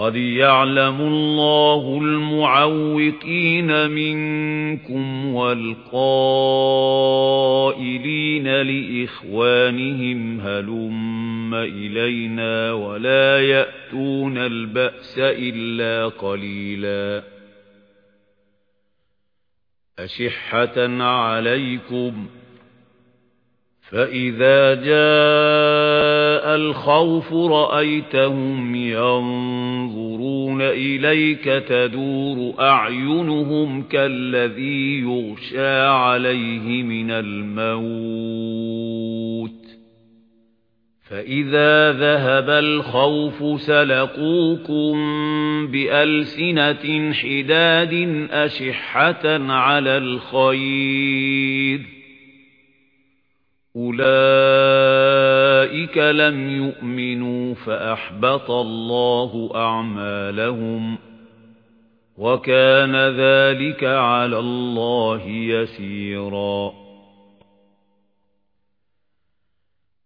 قَدْ يَعْلَمُ اللَّهُ الْمُعَوِّقِينَ مِنكُمْ وَالْقَائِلِينَ لِإِخْوَانِهِمْ هَلُمَّ إِلَيْنَا وَلَا يَأْتُونَ الْبَأْسَ إِلَّا قَلِيلًا أَشِحَّةً عَلَيْكُمْ فَإِذَا جَاءَ الْخَوْفُ رَأَيْتَهُمْ يَنظُرُونَ إِلَيْكَ تَدُورُ أَعْيُنُهُمْ كَالَّذِي يُغْشَىٰ عَلَيْهِ مِنَ الْمَوْتِ. فَإِذَا ذَهَبَ الْخَوْفُ سَلَقُوكُم بِأَلْسِنَةٍ حِدَادٍ أَشِحَّةً عَلَى الْخَيْرِ. أُولَئِكَ لَمْ يُؤْمِنُوا فَأَحْبَطَ اللَّهُ أَعْمَالَهُمْ وَكَانَ ذَلِكَ عَلَى اللَّهِ يَسِيرًا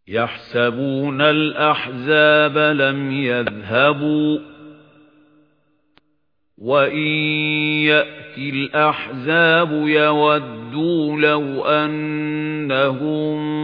يَحْسَبُونَ الْأَحْزَابَ لَمْ يَذْهَبُوا وَإِن يَأْتِ الْأَحْزَابُ يَوَدُّوا لَوْ أَنَّهُم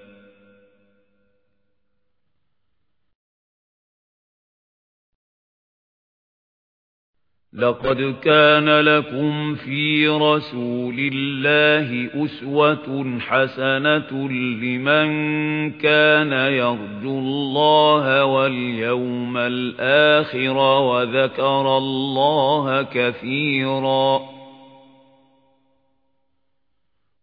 لقد كان لكم في رسول الله أسوة حسنة لمن كان يرجو الله واليوم الآخر وذكر الله كثيراً.